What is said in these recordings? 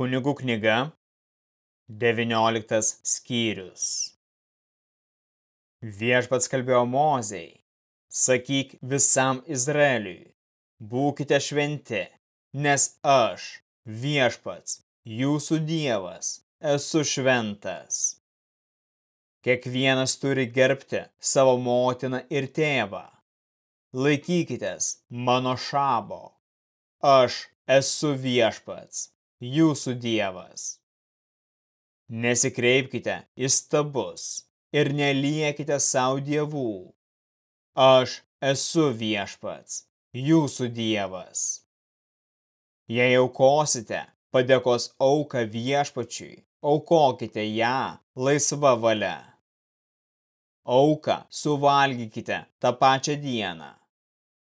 Kunigų knyga, 19 skyrius. Viešpats kalbėjo Mozei, sakyk visam Izraeliui, būkite šventi, nes aš, viešpats, jūsų dievas, esu šventas. Kiekvienas turi gerbti savo motiną ir tėvą. Laikykitės mano šabo. Aš esu viešpats, jūsų dievas. Nesikreipkite į stabus ir neliekite savo dievų. Aš esu viešpats, jūsų dievas. Jei aukosite padėkos auką viešpačiui, aukokite ją laisva valia. Auką suvalgykite tą pačią dieną.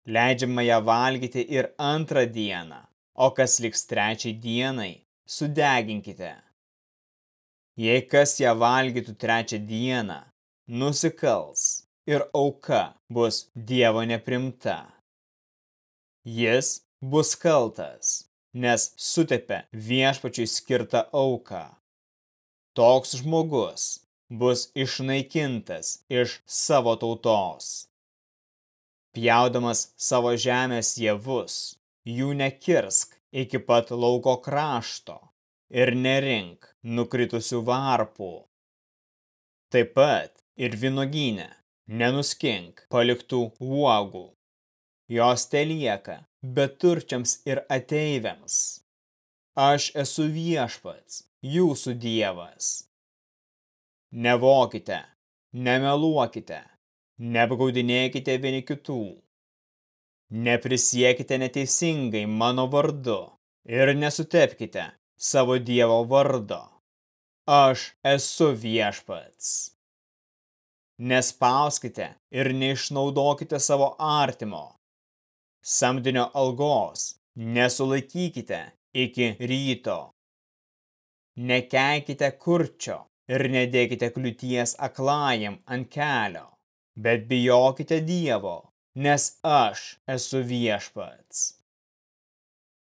Leidžiama ją valgyti ir antrą dieną o kas liks trečiai dienai, sudeginkite. Jei kas ją valgytų trečią dieną, nusikals ir auka bus Dievo neprimta. Jis bus kaltas, nes sutepė viešpačiui skirtą auką. Toks žmogus bus išnaikintas iš savo tautos. Pjaudamas savo žemės javus, jų nekirsk iki pat lauko krašto ir nerink nukritusių varpų. Taip pat ir vynogynė nenuskink paliktų uogų. Jos telieka beturčiams ir ateiviams. Aš esu viešpats, jūsų dievas. Nevokite, nemeluokite, neapgaudinėkite vieni kitų Neprisiekite neteisingai mano vardu ir nesutepkite savo Dievo vardo. Aš esu viešpats. Nespauskite ir neišnaudokite savo artimo. Samdinio algos nesulaikykite iki ryto. Nekeikite kurčio ir nedėkite kliūties aklajam ant kelio, bet bijokite Dievo nes aš esu viešpats.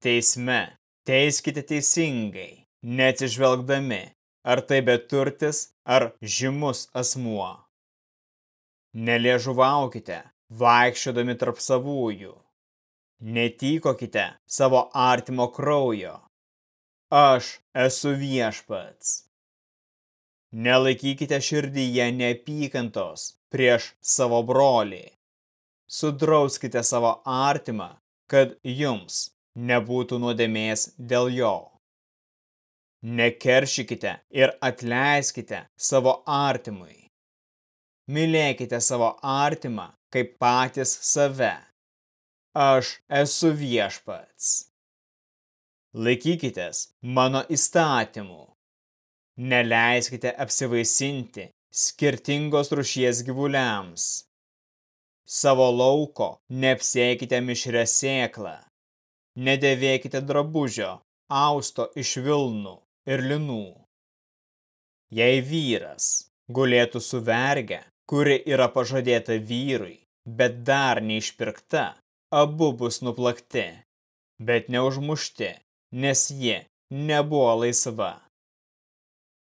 Teisme teiskite teisingai, neatsižvelgdami, ar tai beturtis, ar žymus asmuo. Neliežuvaukite, vaikščiodami tarp savųjų. Netykokite savo artimo kraujo. Aš esu viešpats. Nelaikykite širdyje neapykantos prieš savo brolį sudrauskite savo artimą, kad jums nebūtų nuodėmės dėl jo. Nekeršykite ir atleiskite savo artimui. Mylėkite savo artimą kaip patys save. Aš esu viešpats. Laikykitės mano įstatymų. Neleiskite apsivaisinti skirtingos rušies gyvuliams Savo lauko neapsėkite mišrę sėklą. Nedėvėkite drabužio, austo iš vilnų ir linų. Jei vyras gulėtų su verge, kuri yra pažadėta vyrui, bet dar neišpirkta, abu bus nuplakti, bet neužmušti, nes ji nebuvo laisva.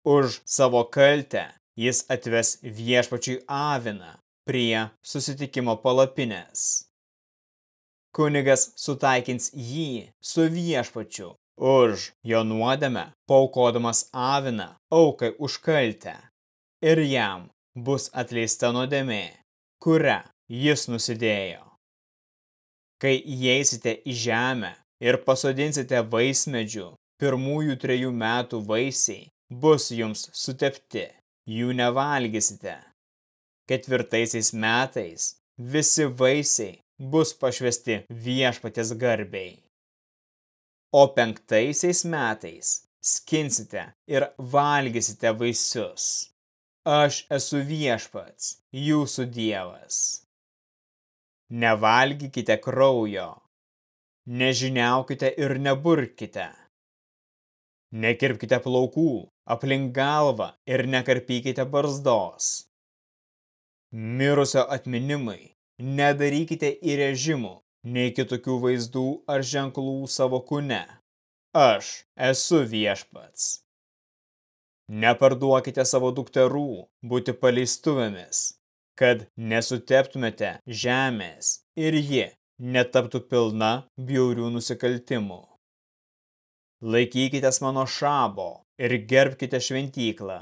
Už savo kaltę jis atves viešpačiui aviną, prie susitikimo palapinės. Kunigas sutaikins jį su viešpačiu už jo nuodėmę, paukodamas aviną aukai už kaltę, ir jam bus atleista nuodėmė, kurią jis nusidėjo. Kai įeisite į žemę ir pasodinsite vaismedžių, pirmųjų trejų metų vaisiai bus jums sutepti, jų nevalgysite ketvirtaisiais metais visi vaisiai bus pašvesti viešpatės garbiai. O penktaisiais metais skinsite ir valgysite vaisius. Aš esu viešpats, jūsų dievas. Nevalgykite kraujo, nežiniaukite ir neburkite. Nekirpkite plaukų aplink galvą ir nekarpykite barzdos mirusio atminimai, nedarykite įrežimų, nei kitokių vaizdų ar ženklų savo kūne. aš esu viešpats. Neparduokite savo dukterų būti paleistuvėmis, kad nesuteptumėte žemės ir ji netaptų pilna bjaurių nusikaltimų. Laikykitės mano šabo ir gerbkite šventyklą.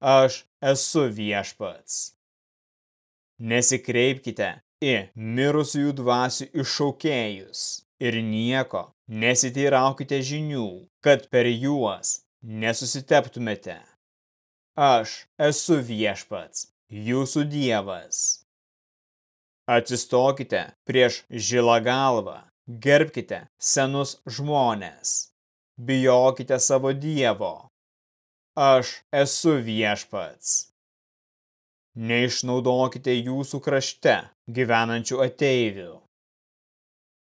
Aš esu viešpats. Nesikreipkite į mirusiųjų dvasių iššaukėjus ir nieko nesiteiraukite žinių, kad per juos nesusiteptumėte. Aš esu viešpats, jūsų dievas. Atsistokite prieš žilą galvą, gerbkite senus žmonės, bijokite savo dievo. Aš esu viešpats. Neišnaudokite jūsų krašte gyvenančių ateivių.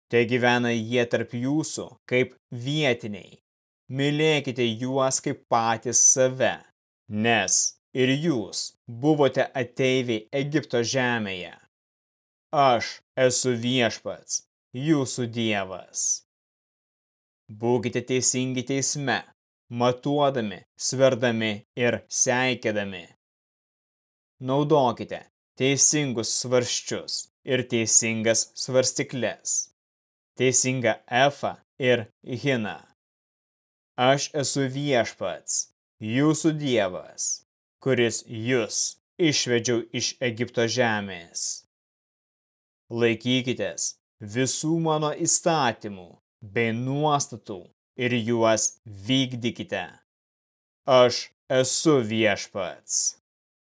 Te gyvena jie tarp jūsų kaip vietiniai. Mylėkite juos kaip patys save, nes ir jūs buvote ateiviai Egipto žemėje. Aš esu viešpats, jūsų dievas. Būkite teisingi teisme, matuodami, sverdami ir seikėdami. Naudokite teisingus svarščius ir teisingas svarstiklės, teisingą efą ir hiną. Aš esu viešpats, jūsų dievas, kuris jūs išvedžiau iš Egipto žemės. Laikykitės visų mano įstatymų bei nuostatų ir juos vykdykite. Aš esu viešpats.